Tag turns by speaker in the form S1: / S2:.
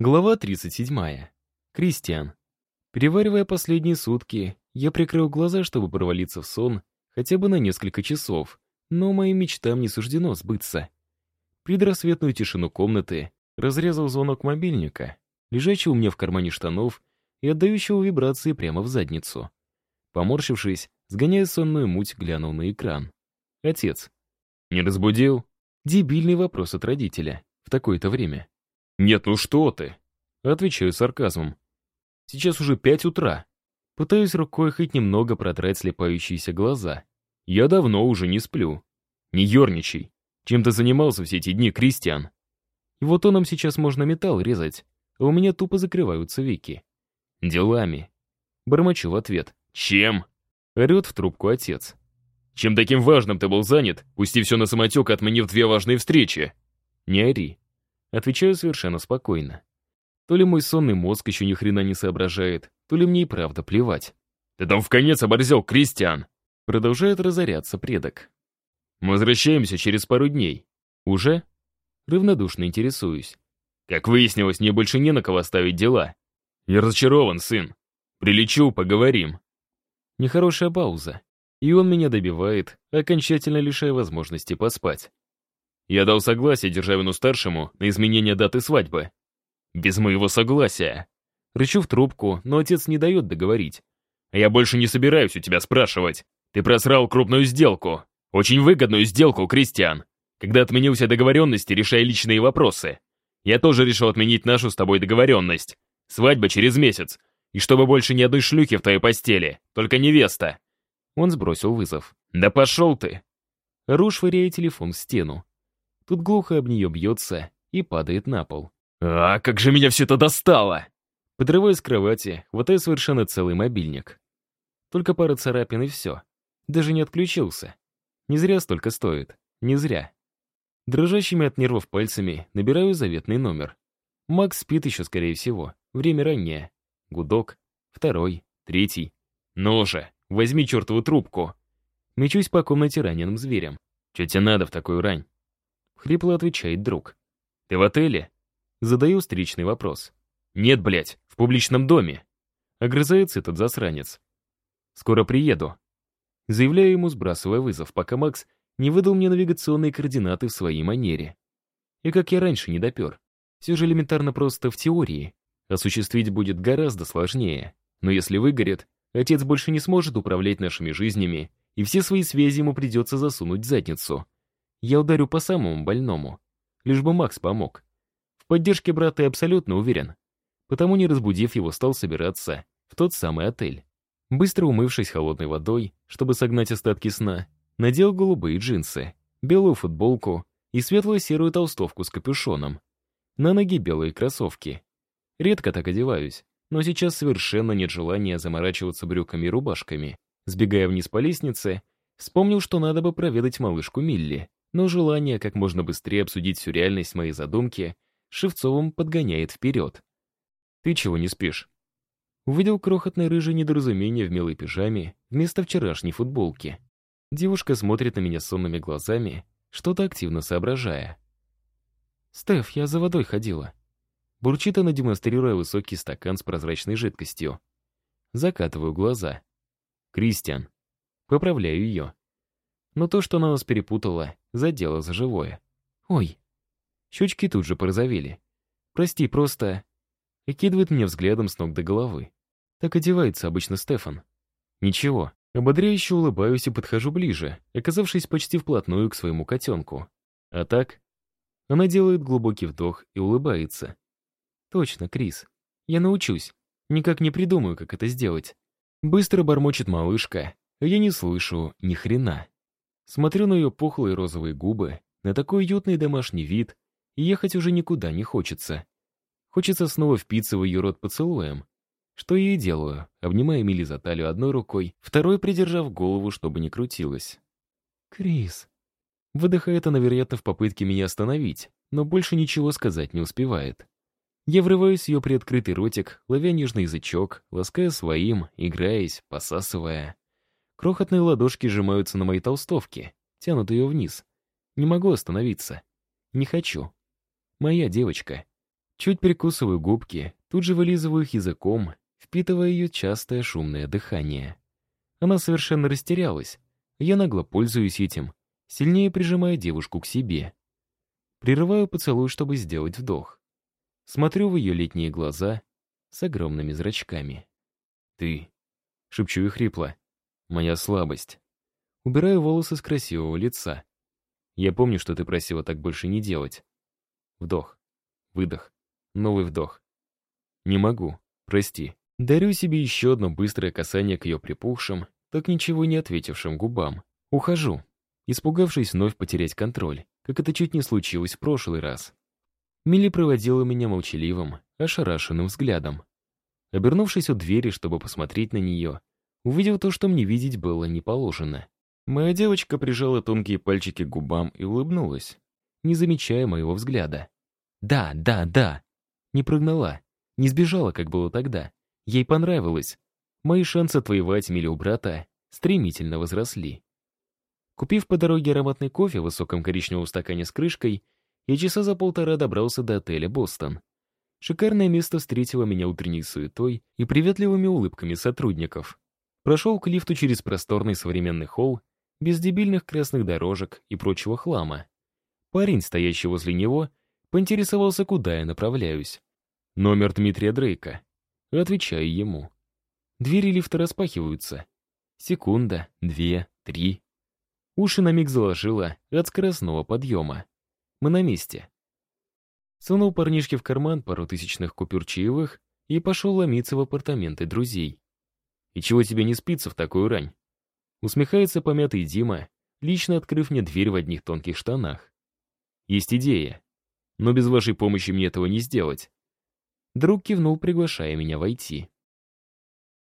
S1: Глава 37. Кристиан. Переваривая последние сутки, я прикрыл глаза, чтобы провалиться в сон хотя бы на несколько часов, но моим мечтам не суждено сбыться. Предрассветную тишину комнаты разрезал звонок мобильника, лежащего у меня в кармане штанов и отдающего вибрации прямо в задницу. Поморщившись, сгоняя сонную муть, глянул на экран. Отец. «Не разбудил?» Дебильный вопрос от родителя в такое-то время. «Нет, ну что ты?» Отвечаю сарказмом. «Сейчас уже пять утра. Пытаюсь рукой хоть немного протрать слепающиеся глаза. Я давно уже не сплю. Не ерничай. Чем ты занимался все эти дни, Кристиан?» Его тоном сейчас можно металл резать, а у меня тупо закрываются веки. «Делами». Бормочу в ответ. «Чем?» Орет в трубку отец. «Чем таким важным ты был занят, пусти все на самотек, отменив две важные встречи?» «Не ори. Отвечаю совершенно спокойно. То ли мой сонный мозг еще ни хрена не соображает, то ли мне и правда плевать. «Ты там в конец оборзел, Кристиан!» Продолжает разоряться предок. «Мы возвращаемся через пару дней. Уже?» Равнодушно интересуюсь. «Как выяснилось, мне больше не на кого ставить дела. Я разочарован, сын. Прилечу, поговорим». Нехорошая пауза. И он меня добивает, окончательно лишая возможности поспать. Я дал согласие Державину-старшему на изменение даты свадьбы. Без моего согласия. Рычу в трубку, но отец не дает договорить. Я больше не собираюсь у тебя спрашивать. Ты просрал крупную сделку. Очень выгодную сделку, Кристиан. Когда отменил все договоренности, решая личные вопросы. Я тоже решил отменить нашу с тобой договоренность. Свадьба через месяц. И чтобы больше ни одной шлюхи в твоей постели. Только невеста. Он сбросил вызов. Да пошел ты. Руш швыряя телефон в стену. Тут глухо об нее бьется и падает на пол. «А, как же меня все это достало!» Подрываю с кровати, хватаю совершенно целый мобильник. Только пара царапин и все. Даже не отключился. Не зря столько стоит. Не зря. Дрожащими от нервов пальцами набираю заветный номер. Макс спит еще, скорее всего. Время раннее. Гудок. Второй. Третий. Ну же, возьми чертову трубку. Мечусь по комнате раненым зверем. Че тебе надо в такую рань? Хрипло отвечает друг. «Ты в отеле?» Задаю встречный вопрос. «Нет, блядь, в публичном доме». Огрызается этот засранец. «Скоро приеду». Заявляю ему, сбрасывая вызов, пока Макс не выдал мне навигационные координаты в своей манере. И как я раньше не допер. Все же элементарно просто в теории. Осуществить будет гораздо сложнее. Но если выгорит, отец больше не сможет управлять нашими жизнями, и все свои связи ему придется засунуть в задницу. Я ударю по самому больному. Лишь бы Макс помог. В поддержке брата я абсолютно уверен. Потому, не разбудив его, стал собираться в тот самый отель. Быстро умывшись холодной водой, чтобы согнать остатки сна, надел голубые джинсы, белую футболку и светло-серую толстовку с капюшоном. На ноги белые кроссовки. Редко так одеваюсь, но сейчас совершенно нет желания заморачиваться брюками и рубашками. Сбегая вниз по лестнице, вспомнил, что надо бы проведать малышку Милли но желание как можно быстрее обсудить всю реальность моей задумки Шевцовым подгоняет вперед. «Ты чего не спишь?» Увидел крохотное рыжее недоразумение в милой пижаме вместо вчерашней футболки. Девушка смотрит на меня сонными глазами, что-то активно соображая. «Стеф, я за водой ходила». Бурчит она, демонстрируя высокий стакан с прозрачной жидкостью. Закатываю глаза. «Кристиан». Поправляю ее. Но то, что она нас перепутала, задело за живое. «Ой». Щечки тут же порозовели. «Прости, просто...» И кидывает мне взглядом с ног до головы. Так одевается обычно Стефан. Ничего, ободряюще улыбаюсь и подхожу ближе, оказавшись почти вплотную к своему котенку. А так... Она делает глубокий вдох и улыбается. «Точно, Крис. Я научусь. Никак не придумаю, как это сделать». Быстро бормочет малышка, а я не слышу ни хрена. Смотрю на ее пухлые розовые губы, на такой уютный домашний вид, и ехать уже никуда не хочется. Хочется снова впиться в ее рот поцелуем. Что я и делаю, обнимая Мили за талию одной рукой, второй придержав голову, чтобы не крутилась. «Крис». Выдыхает она, вероятно, в попытке меня остановить, но больше ничего сказать не успевает. Я врываюсь в ее приоткрытый ротик, ловя нежный язычок, лаская своим, играясь, посасывая. Крохотные ладошки сжимаются на моей толстовке, тянут ее вниз. Не могу остановиться. Не хочу. Моя девочка. Чуть прикусываю губки, тут же вылизываю их языком, впитывая ее частое шумное дыхание. Она совершенно растерялась. Я нагло пользуюсь этим, сильнее прижимая девушку к себе. Прерываю поцелуй, чтобы сделать вдох. Смотрю в ее летние глаза с огромными зрачками. «Ты», — шепчу и хрипло, — «моя слабость». Убираю волосы с красивого лица. Я помню, что ты просила так больше не делать. Вдох. Выдох. Новый вдох. Не могу. Прости. Дарю себе еще одно быстрое касание к ее припухшим, так ничего не ответившим губам. Ухожу, испугавшись вновь потерять контроль, как это чуть не случилось в прошлый раз. Милли проводила меня молчаливым, ошарашенным взглядом. Обернувшись у двери, чтобы посмотреть на нее, увидел то, что мне видеть было не положено. Моя девочка прижала тонкие пальчики к губам и улыбнулась, не замечая моего взгляда. «Да, да, да!» Не прогнала, не сбежала, как было тогда. Ей понравилось. Мои шансы отвоевать Милли у брата стремительно возросли. Купив по дороге ароматный кофе в высоком коричневом стакане с крышкой, я часа за полтора добрался до отеля «Бостон». Шикарное место встретило меня утренней суетой и приветливыми улыбками сотрудников. Прошел к лифту через просторный современный холл без дебильных красных дорожек и прочего хлама. Парень, стоящий возле него, поинтересовался, куда я направляюсь. Номер Дмитрия Дрейка. Отвечаю ему. Двери лифта распахиваются. Секунда, две, три. Уши на миг заложило от скоростного подъема. Мы на месте. Сунул парнишке в карман пару тысячных купюр чаевых и пошел ломиться в апартаменты друзей. «И чего тебе не спится в такую рань?» Усмехается помятый Дима, лично открыв мне дверь в одних тонких штанах. Есть идея. Но без вашей помощи мне этого не сделать. Друг кивнул, приглашая меня войти.